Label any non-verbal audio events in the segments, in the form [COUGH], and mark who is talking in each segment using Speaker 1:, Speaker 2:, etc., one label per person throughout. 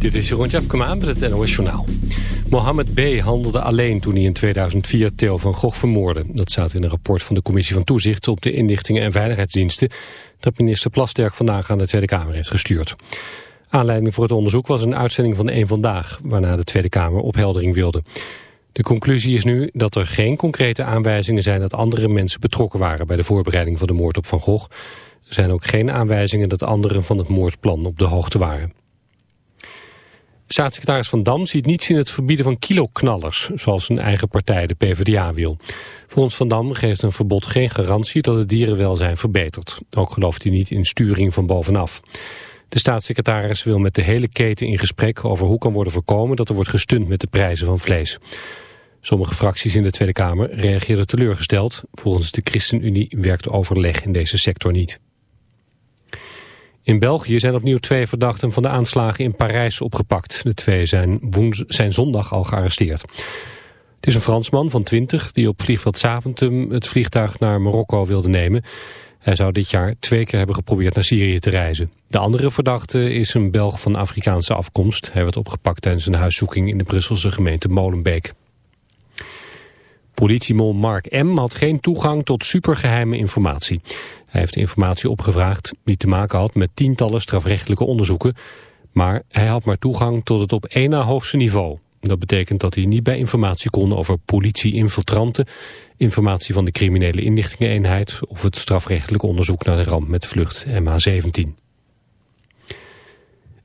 Speaker 1: Dit is Jeroen Tjepkema met het NOS Journaal. Mohammed B. handelde alleen toen hij in 2004 Theo van Gogh vermoordde. Dat staat in een rapport van de Commissie van Toezicht op de inlichtingen en veiligheidsdiensten... dat minister Plasterk vandaag aan de Tweede Kamer heeft gestuurd. Aanleiding voor het onderzoek was een uitzending van Eén Vandaag... waarna de Tweede Kamer opheldering wilde. De conclusie is nu dat er geen concrete aanwijzingen zijn... dat andere mensen betrokken waren bij de voorbereiding van de moord op Van Gogh. Er zijn ook geen aanwijzingen dat anderen van het moordplan op de hoogte waren. Staatssecretaris Van Dam ziet niets in het verbieden van kiloknallers, zoals zijn eigen partij, de PvdA, wil. Volgens Van Dam geeft een verbod geen garantie dat het dierenwelzijn verbetert. Ook gelooft hij niet in sturing van bovenaf. De staatssecretaris wil met de hele keten in gesprek over hoe kan worden voorkomen dat er wordt gestund met de prijzen van vlees. Sommige fracties in de Tweede Kamer reageerden teleurgesteld. Volgens de ChristenUnie werkt overleg in deze sector niet. In België zijn opnieuw twee verdachten van de aanslagen in Parijs opgepakt. De twee zijn, zijn zondag al gearresteerd. Het is een Fransman van 20 die op vliegveld Zaventem het vliegtuig naar Marokko wilde nemen. Hij zou dit jaar twee keer hebben geprobeerd naar Syrië te reizen. De andere verdachte is een Belg van Afrikaanse afkomst. Hij werd opgepakt tijdens een huiszoeking in de Brusselse gemeente Molenbeek. Politiemol Mark M. had geen toegang tot supergeheime informatie. Hij heeft informatie opgevraagd die te maken had met tientallen strafrechtelijke onderzoeken. Maar hij had maar toegang tot het op één na hoogste niveau. Dat betekent dat hij niet bij informatie kon over politie-infiltranten, informatie van de criminele inlichtingeneenheid of het strafrechtelijk onderzoek naar de ramp met vlucht MH17.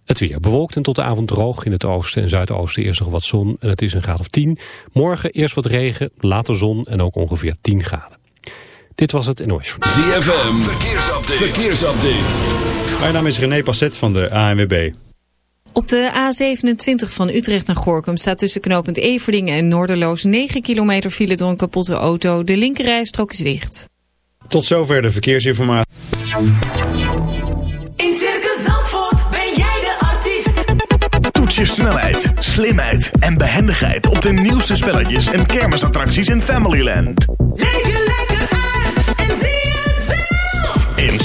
Speaker 1: Het weer bewolkt en tot de avond droog. In het oosten en zuidoosten eerst nog wat zon en het is een graad of 10. Morgen eerst wat regen, later zon en ook ongeveer 10 graden. Dit was het NOS.
Speaker 2: ZFM, verkeersupdate. verkeersupdate.
Speaker 3: Mijn naam is René Passet van de ANWB.
Speaker 4: Op de A27 van Utrecht naar Gorkum staat tussen knooppunt Everdingen en Noorderloos 9 kilometer file door een kapotte auto. De linkerrijstrook is dicht.
Speaker 3: Tot zover de verkeersinformatie.
Speaker 5: In Circus Zandvoort ben jij de artiest.
Speaker 6: Toets je snelheid, slimheid en behendigheid op de nieuwste spelletjes en kermisattracties in Familyland.
Speaker 5: Leef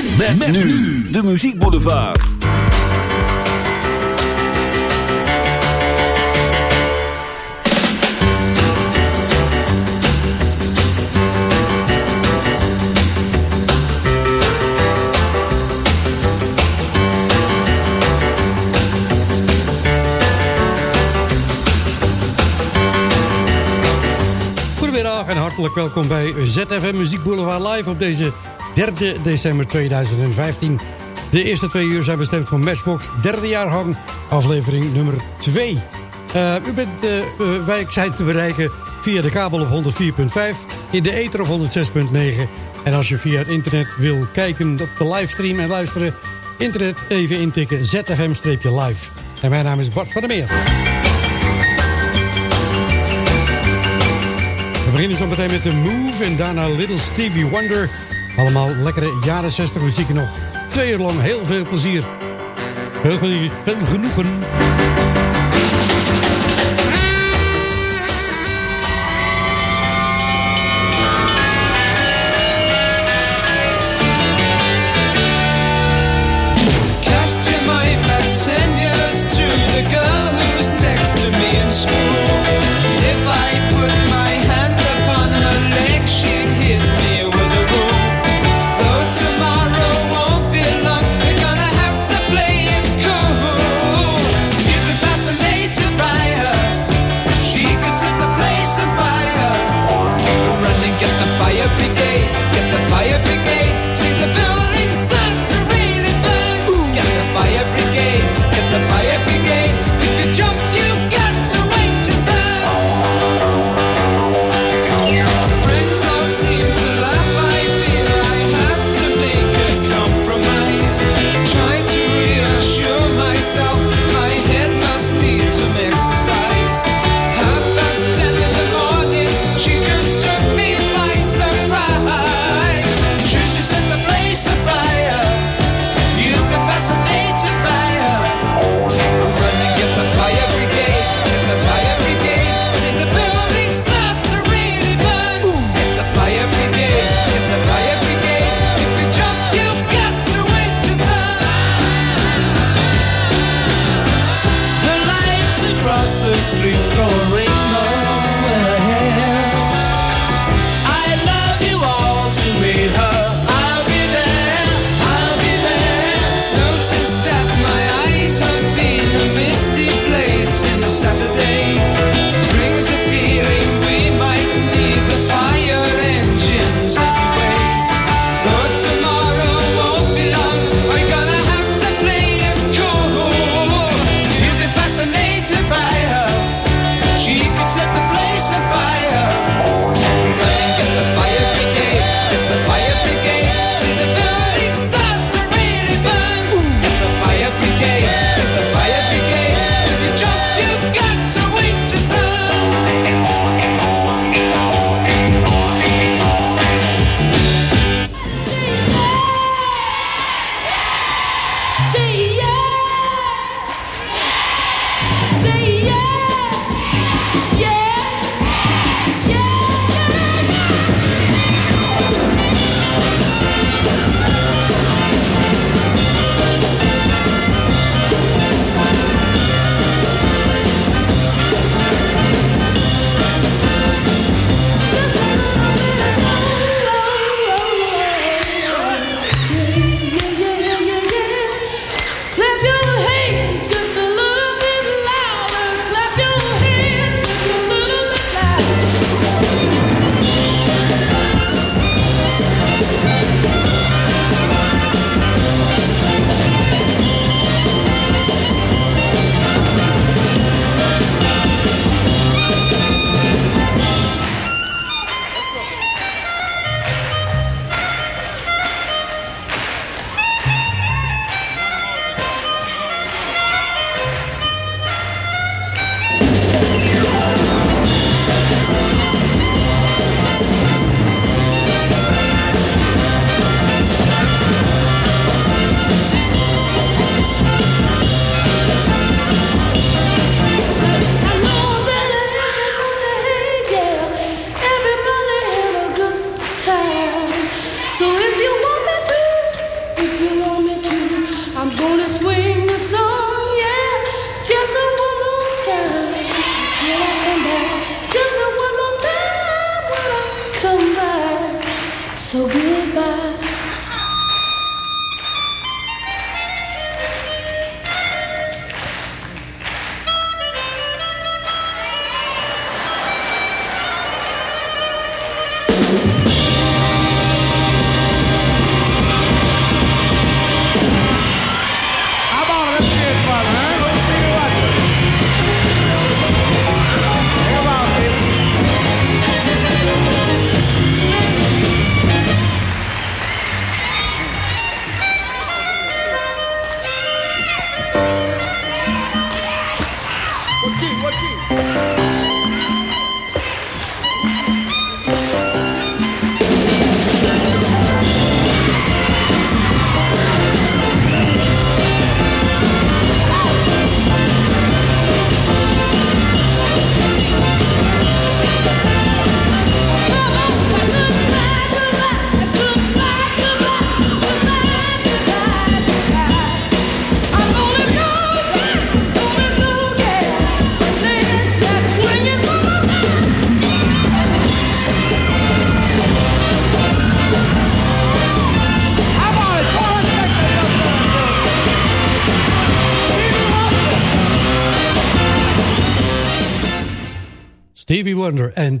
Speaker 2: Met, met nu de Muziek Boulevard.
Speaker 7: Goedemiddag en hartelijk welkom bij ZFM Muziek Boulevard Live op deze 3 december 2015. De eerste twee uur zijn bestemd voor Matchbox, derde jaargang, aflevering nummer 2. Eh, u bent, eh, wij zijn te bereiken via de kabel op 104.5, in de ether op 106.9. En als je via het internet wil kijken op de livestream en luisteren, internet even intikken ZFM-live. En mijn naam is Bart van der Meer. We beginnen zo meteen met The Move en daarna Little Stevie Wonder. Allemaal lekkere jaren 60 muziek nog twee uur lang heel veel plezier. Veel genoegen.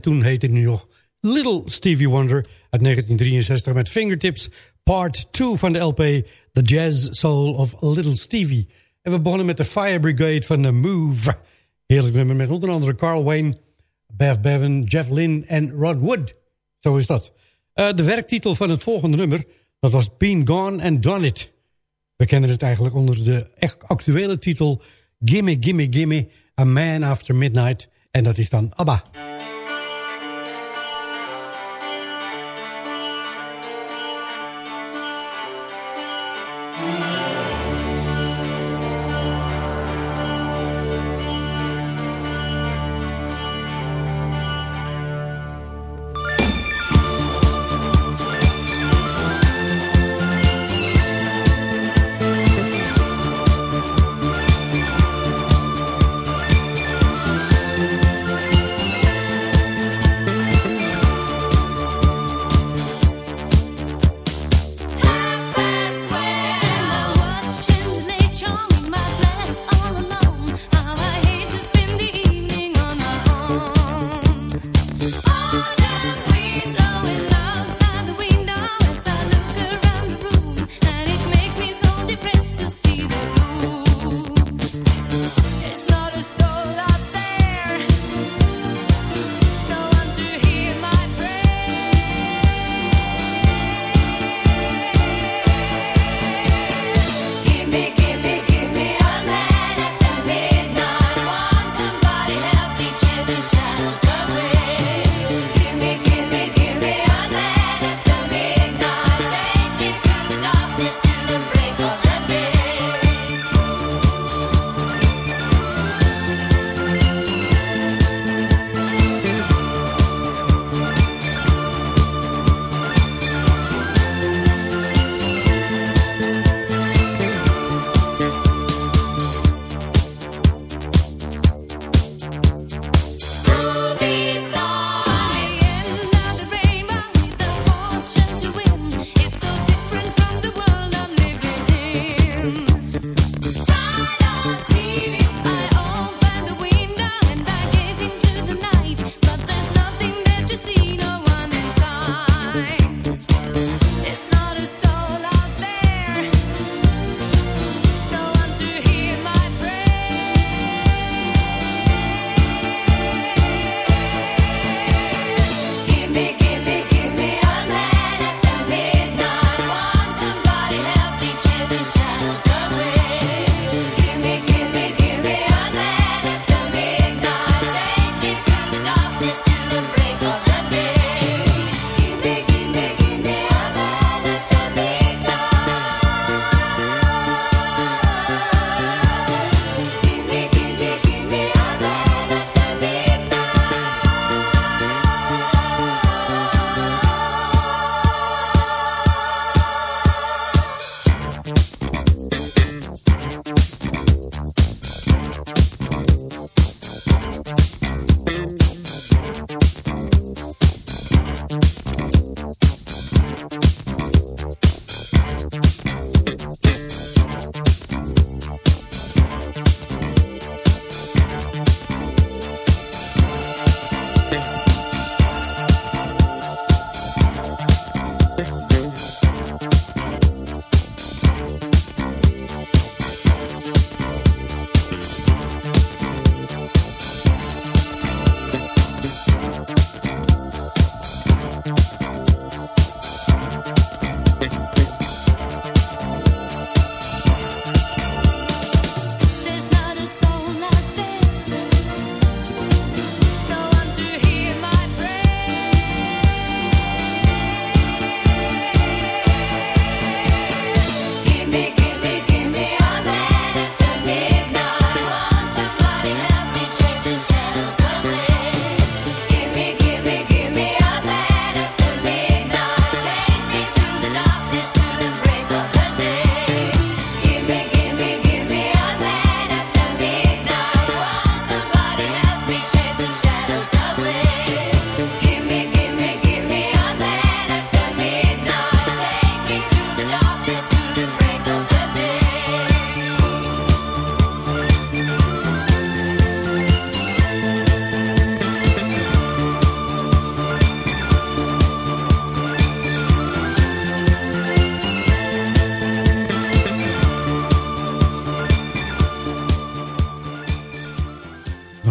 Speaker 7: En toen heette hij nog Little Stevie Wonder uit 1963 met Fingertips Part 2 van de LP The Jazz Soul of Little Stevie. En we begonnen met de Fire Brigade van The Move. Heerlijk nummer met onder andere Carl Wayne, Bev Bevan, Jeff Lynne en Rod Wood. Zo is dat. Uh, de werktitel van het volgende nummer, dat was Been Gone and Done It. We kennen het eigenlijk onder de echt actuele titel Gimme, Gimme, Gimme, A Man After Midnight. En dat is dan ABBA.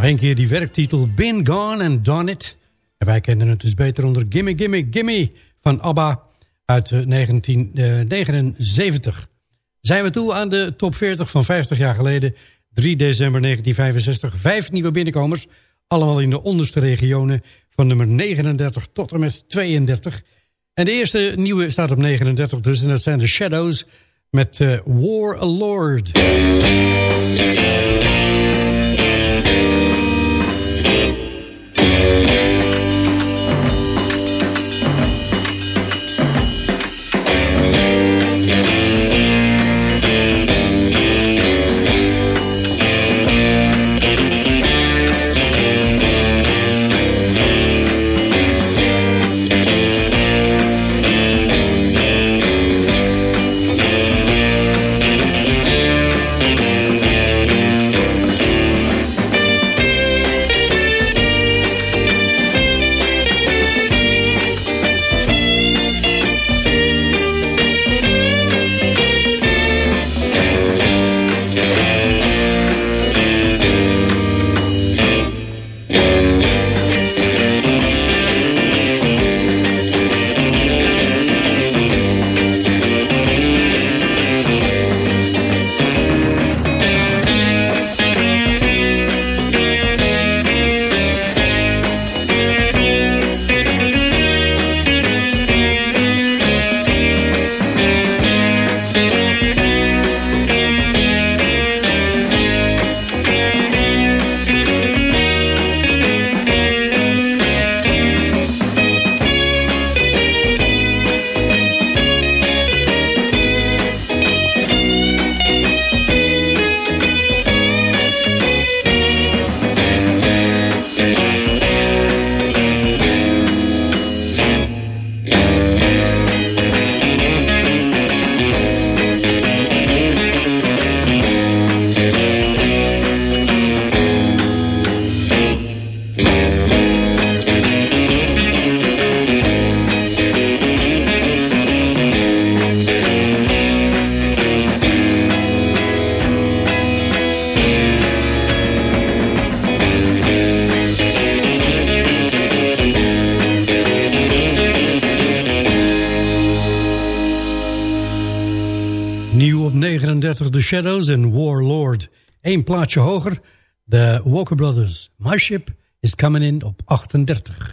Speaker 7: Een keer die werktitel Been Gone and Done It. En wij kennen het dus beter onder Gimme Gimme Gimme van ABBA uit 1979. Zijn we toe aan de top 40 van 50 jaar geleden. 3 december 1965. Vijf nieuwe binnenkomers. Allemaal in de onderste regionen van nummer 39 tot en met 32. En de eerste nieuwe staat op 39 dus. En dat zijn de Shadows met uh, War Lord. Shadows en Warlord. Eén plaatje hoger, de Walker Brothers. My Ship is coming in op 38.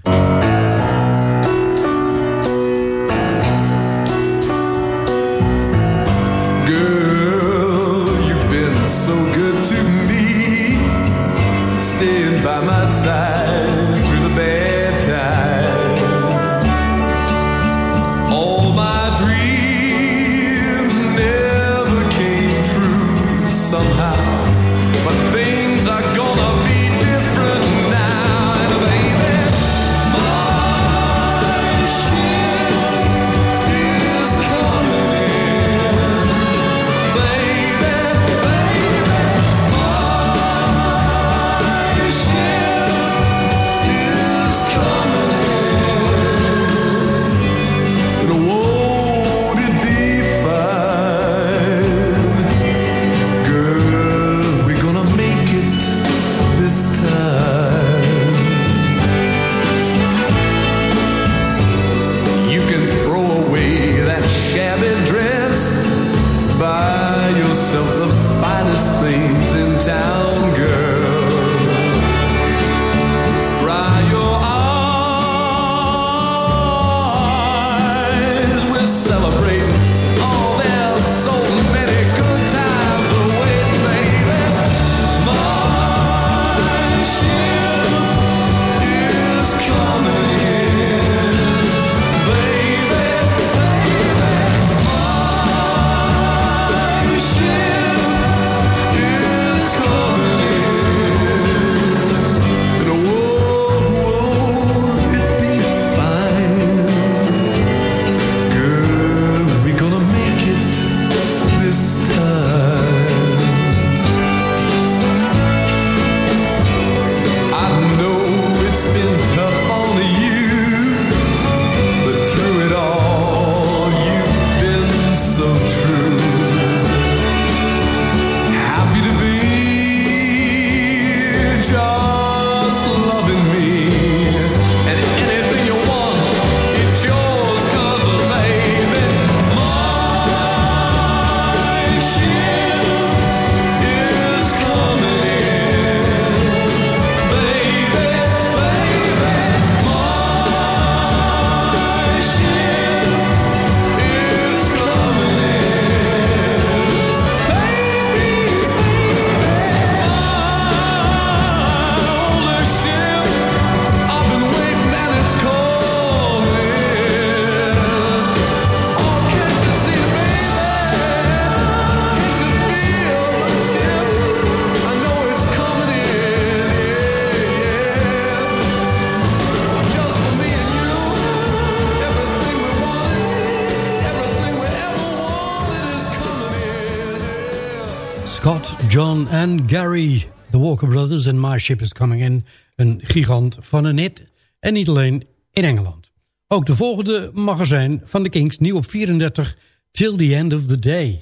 Speaker 7: John en Gary. The Walker Brothers en My Ship Is Coming In. Een gigant van een hit. En niet alleen in Engeland. Ook de volgende magazijn van de Kings. Nieuw op 34. Till the End of the Day.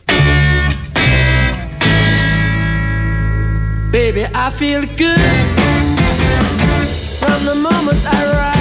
Speaker 8: Baby, I feel good. From the moment I.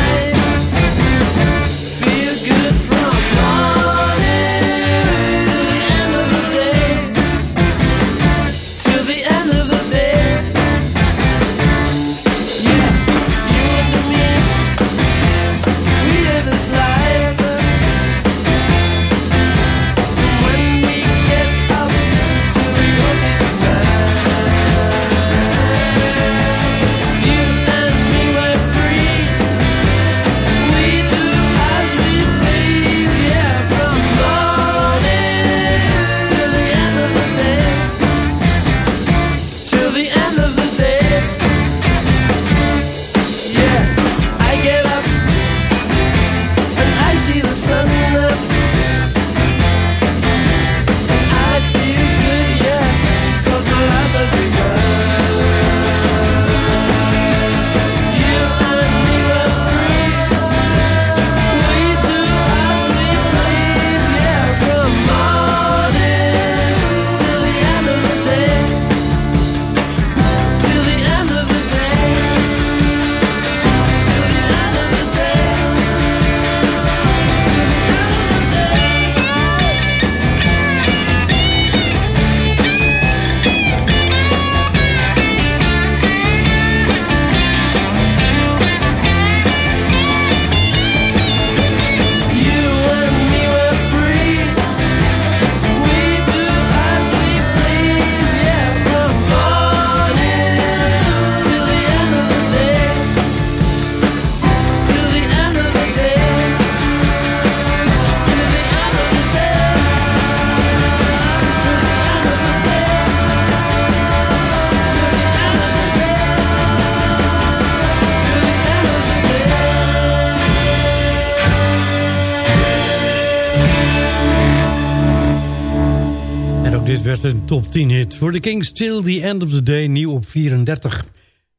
Speaker 7: voor de Kings Till the End of the Day, nieuw op 34. Dan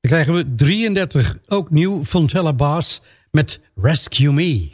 Speaker 7: krijgen we 33, ook nieuw, Fontella Bass met Rescue Me.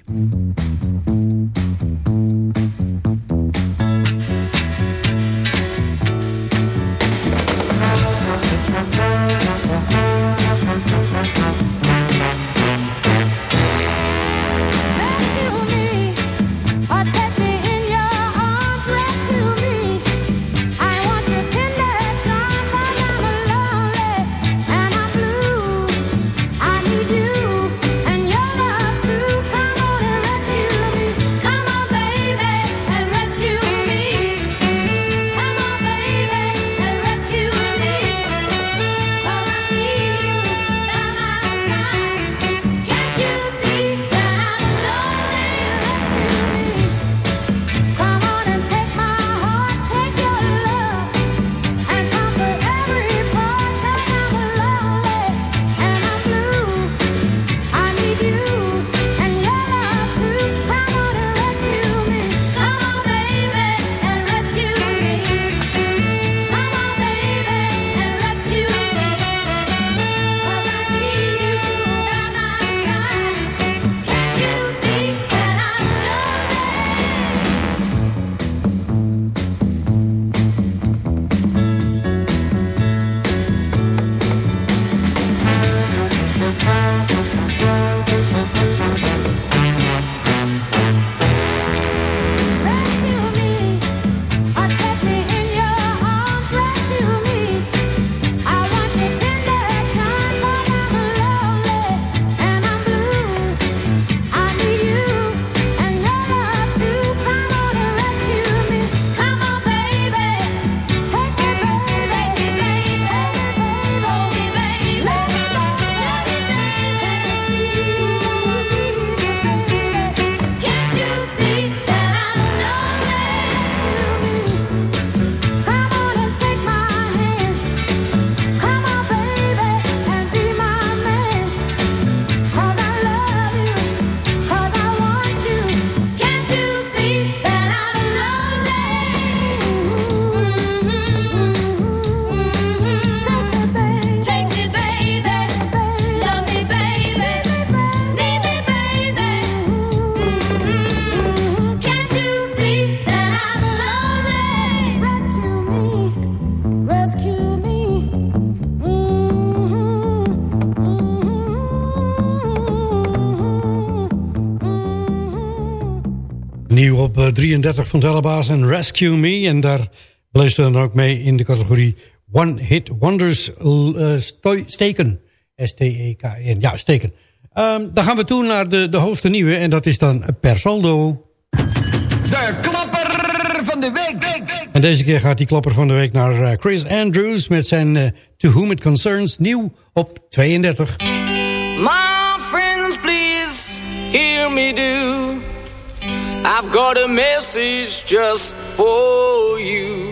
Speaker 7: Op eh, 33 van Telebaas en Rescue Me. En daar bleef ze dan ook mee in de categorie One Hit Wonders eh, steken. S-T-E-K-N. Ja, steken. Ehm, dan gaan we toe naar de, de hoogste nieuwe. En dat is dan Per Saldo.
Speaker 9: De klapper van de week.
Speaker 7: En deze keer gaat die klapper van de week naar eh, Chris Andrews... met zijn eh, To Whom It Concerns nieuw op 32.
Speaker 10: My friends, please hear me do. I've got a message just for you.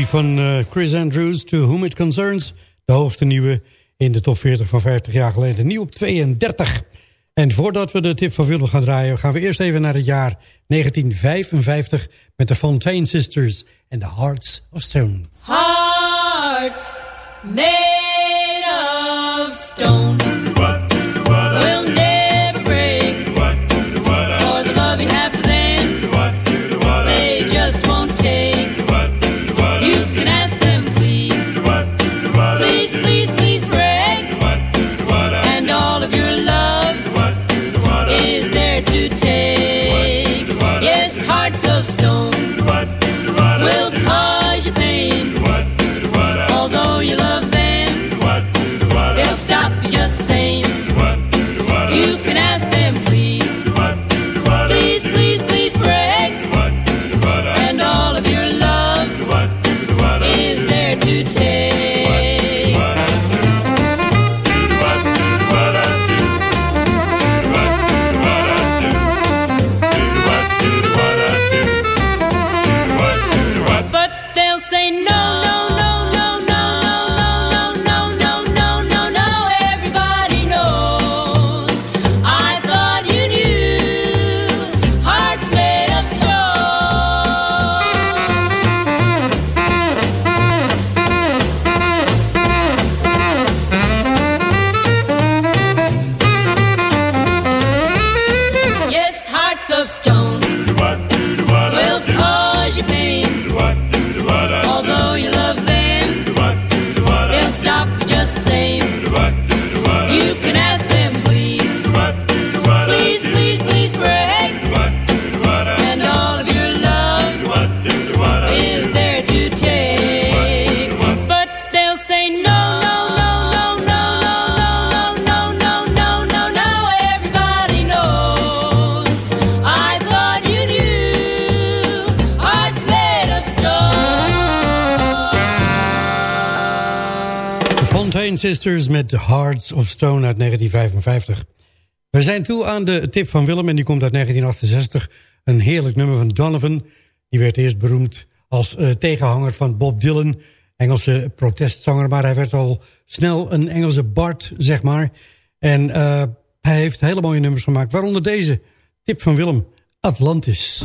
Speaker 7: Van eh, Chris Andrews, To Whom It Concerns. De hoogste nieuwe in de top 40 van 50 jaar geleden. Nieuw op 32. En voordat we de tip van Willem gaan draaien... gaan we eerst even naar het jaar 1955... met de Fontaine Sisters en The Hearts of Stone.
Speaker 11: Hearts
Speaker 7: Sisters met The Hearts of Stone uit 1955. We zijn toe aan de tip van Willem en die komt uit 1968. Een heerlijk nummer van Donovan. Die werd eerst beroemd als eh, tegenhanger van Bob Dylan. Engelse protestzanger, maar hij werd al snel een Engelse Bart, zeg maar. En eh, hij heeft hele mooie nummers gemaakt, waaronder deze. Tip van Willem, Atlantis.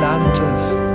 Speaker 12: Atlantis!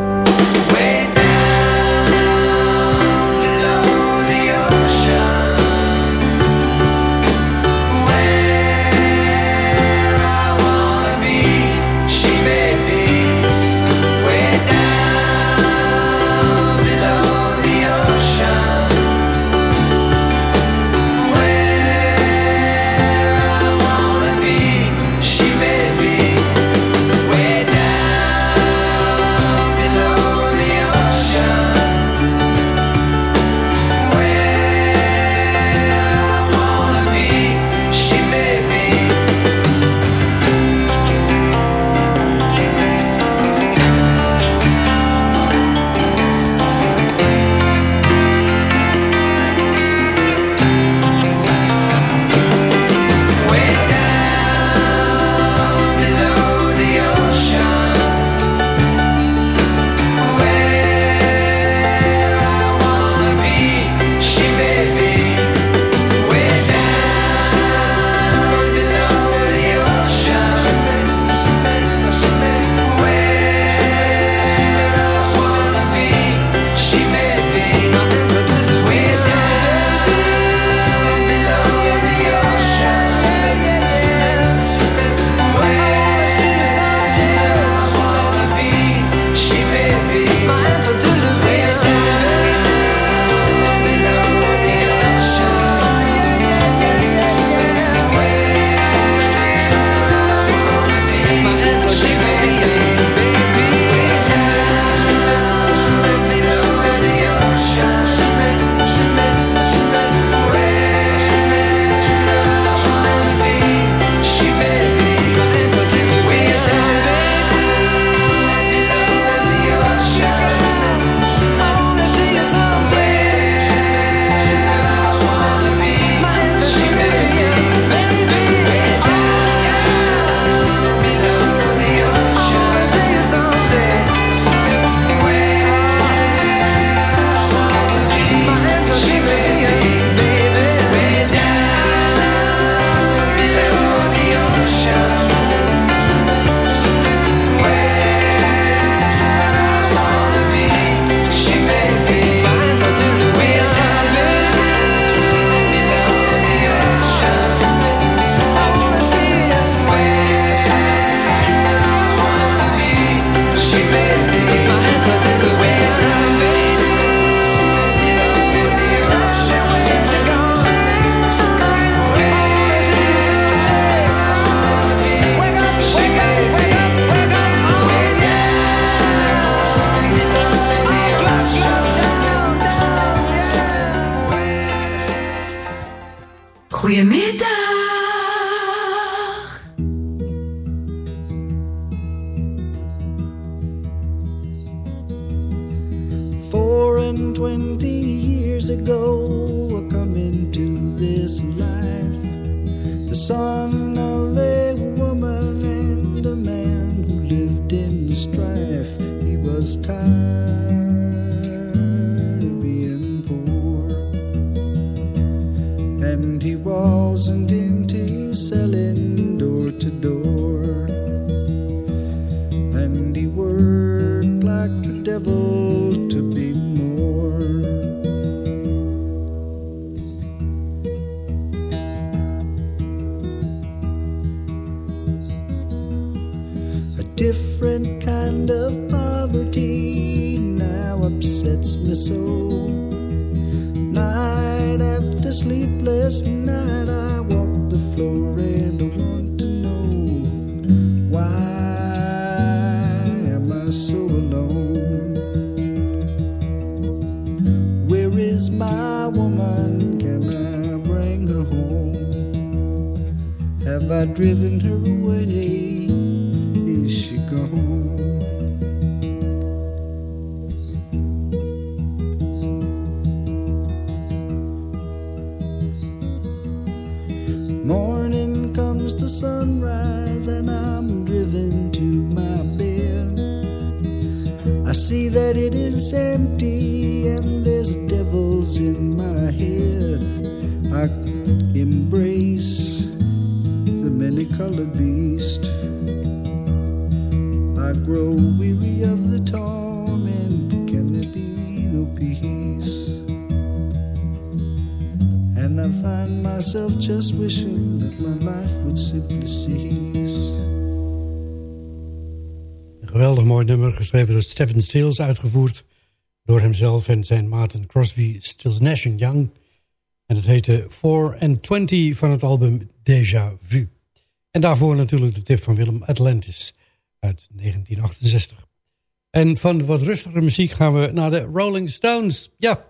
Speaker 13: Was tired of being poor, and he wasn't into selling upsets me so. Night after sleepless night, I walk the floor and I want to know why am I so alone? Where is my woman? Can I bring her home? Have I driven her away? I see that it is empty, and there's devils in my head. I embrace the many colored beast. I grow weary of the torment. Can there be no peace? And I find myself just wishing that my life would simply cease.
Speaker 7: Nummer, geschreven door Stephen Stills, uitgevoerd door hemzelf en zijn maten Crosby, Stills, Nash Young. En het heette 4 and 20 van het album Déjà Vu. En daarvoor natuurlijk de tip van Willem Atlantis uit 1968. En van wat rustigere muziek gaan we naar de Rolling Stones. Ja.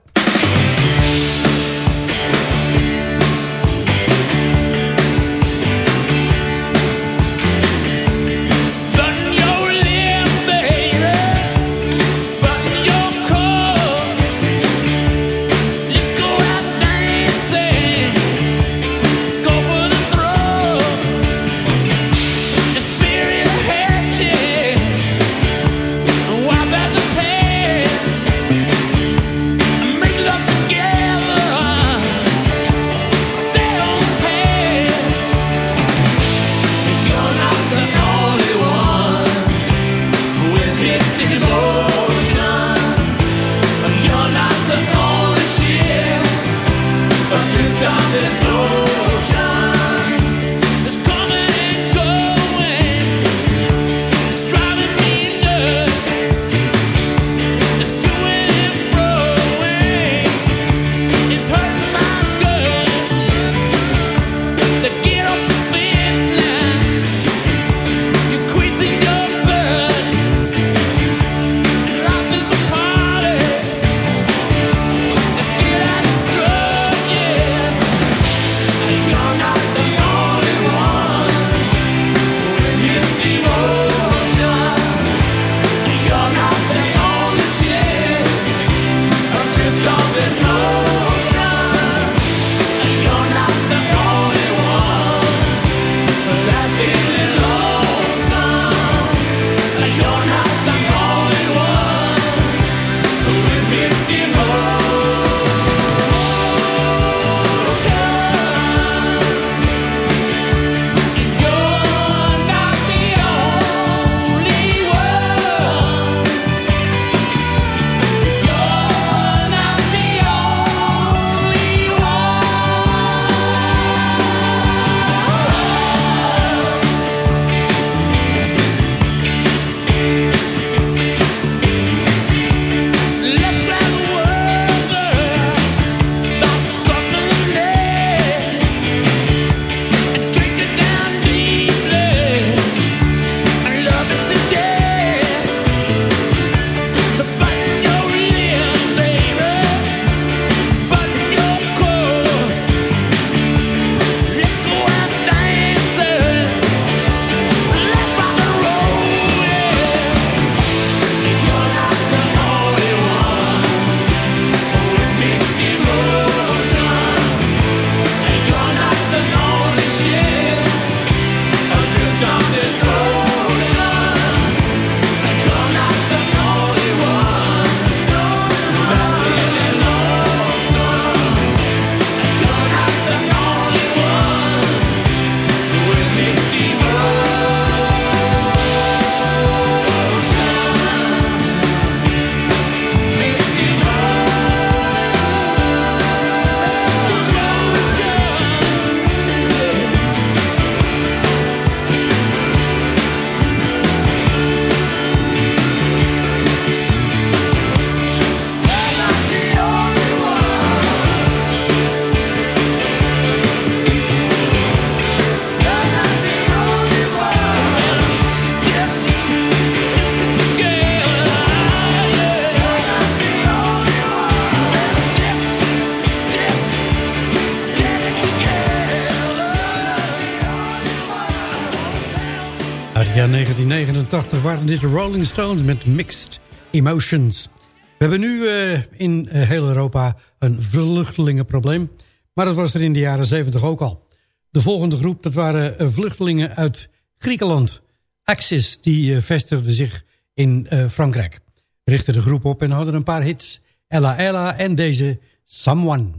Speaker 8: waren dit Rolling Stones met Mixed Emotions. We hebben nu eh, in eh, heel Europa een vluchtelingenprobleem. Maar dat was er in de jaren 70 ook al. De volgende groep, dat waren eh, vluchtelingen uit Griekenland. Axis, die vestigde zich in uh, Frankrijk. Richtte de groep op en hadden een paar hits. Ella Ella en deze Someone.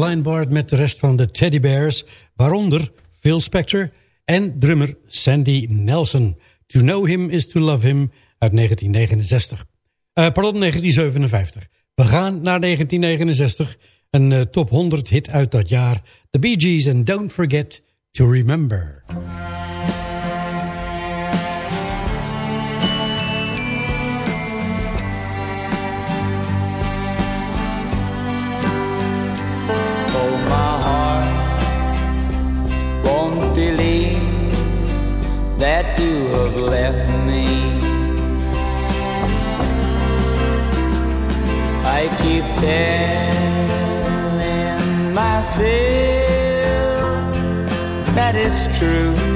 Speaker 7: Kleinbart met de rest van de Teddy Bears, waaronder Phil Spector en drummer Sandy Nelson. To Know Him is to Love Him uit 1969. Eh, pardon, 1957. We gaan naar 1969, een eh, top 100 hit uit dat jaar. The Bee Gees en Don't Forget to Remember.
Speaker 8: Believe that you have left me. I keep telling myself that it's true.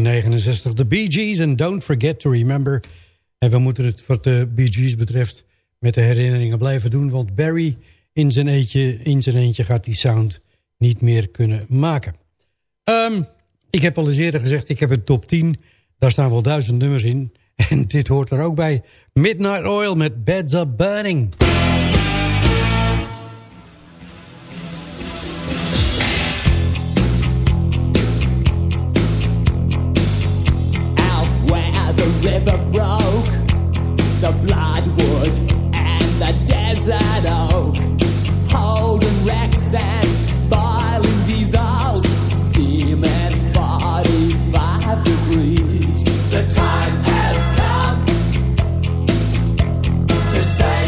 Speaker 7: 1969. The Bee Gees en Don't Forget to Remember. En we moeten het wat de Bee Gees betreft met de herinneringen blijven doen. Want Barry in zijn, eentje, in zijn eentje gaat die sound niet meer kunnen maken. Ehm, ik heb al eens eerder gezegd, ik heb een top 10. Daar staan wel duizend nummers in. [LAUGHS] En dit hoort er ook bij. Midnight Oil met Beds Up Burning.
Speaker 14: River broke, the bloodwood and the desert oak, holding wrecks and boiling diesels, steaming 45 degrees. The time has come to save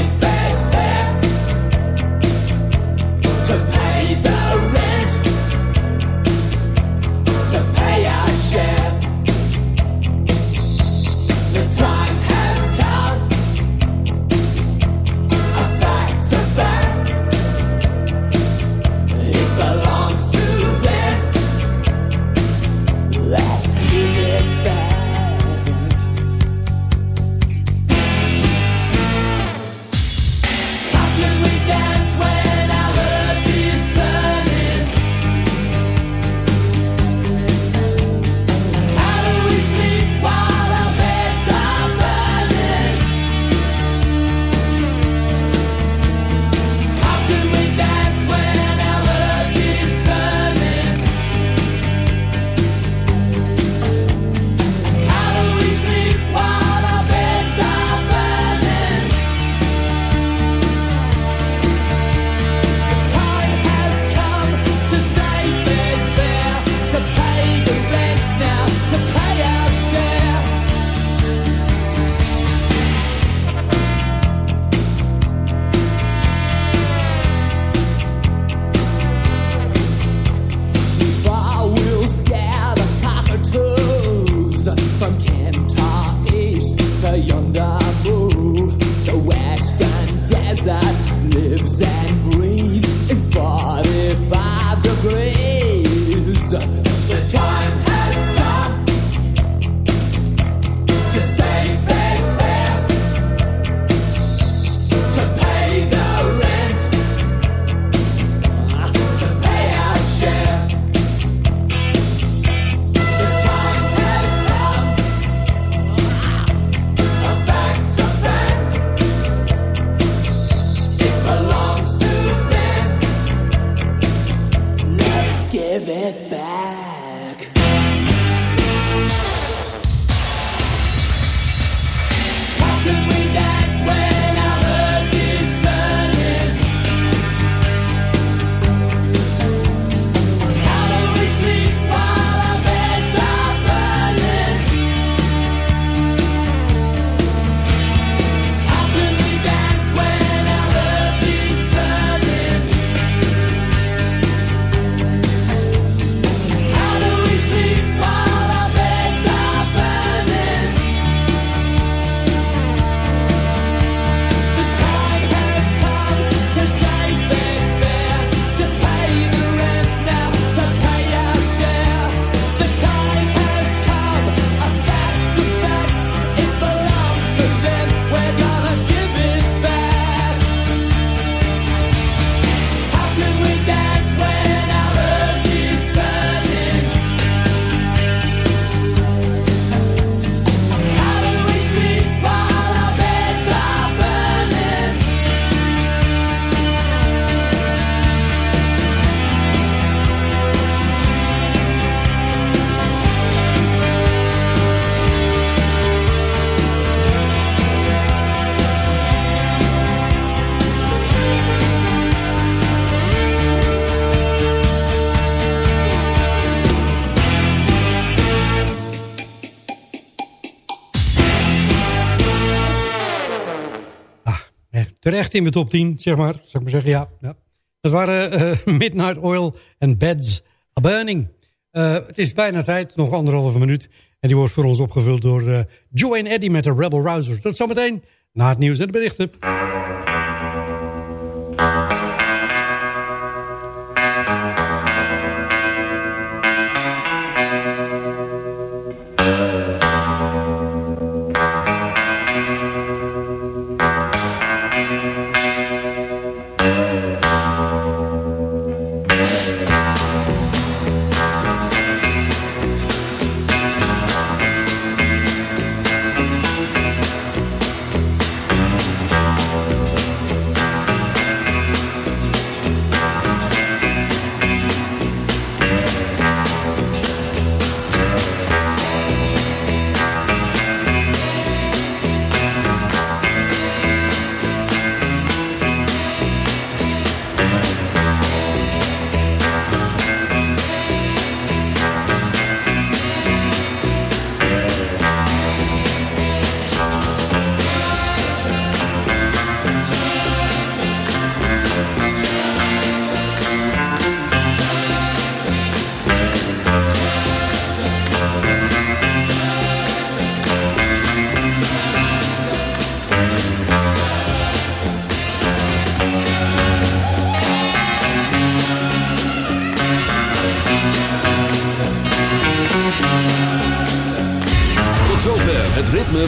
Speaker 7: Terecht in de top 10, zeg maar. Zou ik maar zeggen, ja. ja. Dat waren eh, [LAUGHS] Midnight Oil en Beds a Burning. Eh, het is bijna tijd, nog anderhalve minuut. En die wordt voor ons opgevuld door eh Joe en Eddie met de Rebel Rousers. Tot zometeen na het nieuws en de berichten.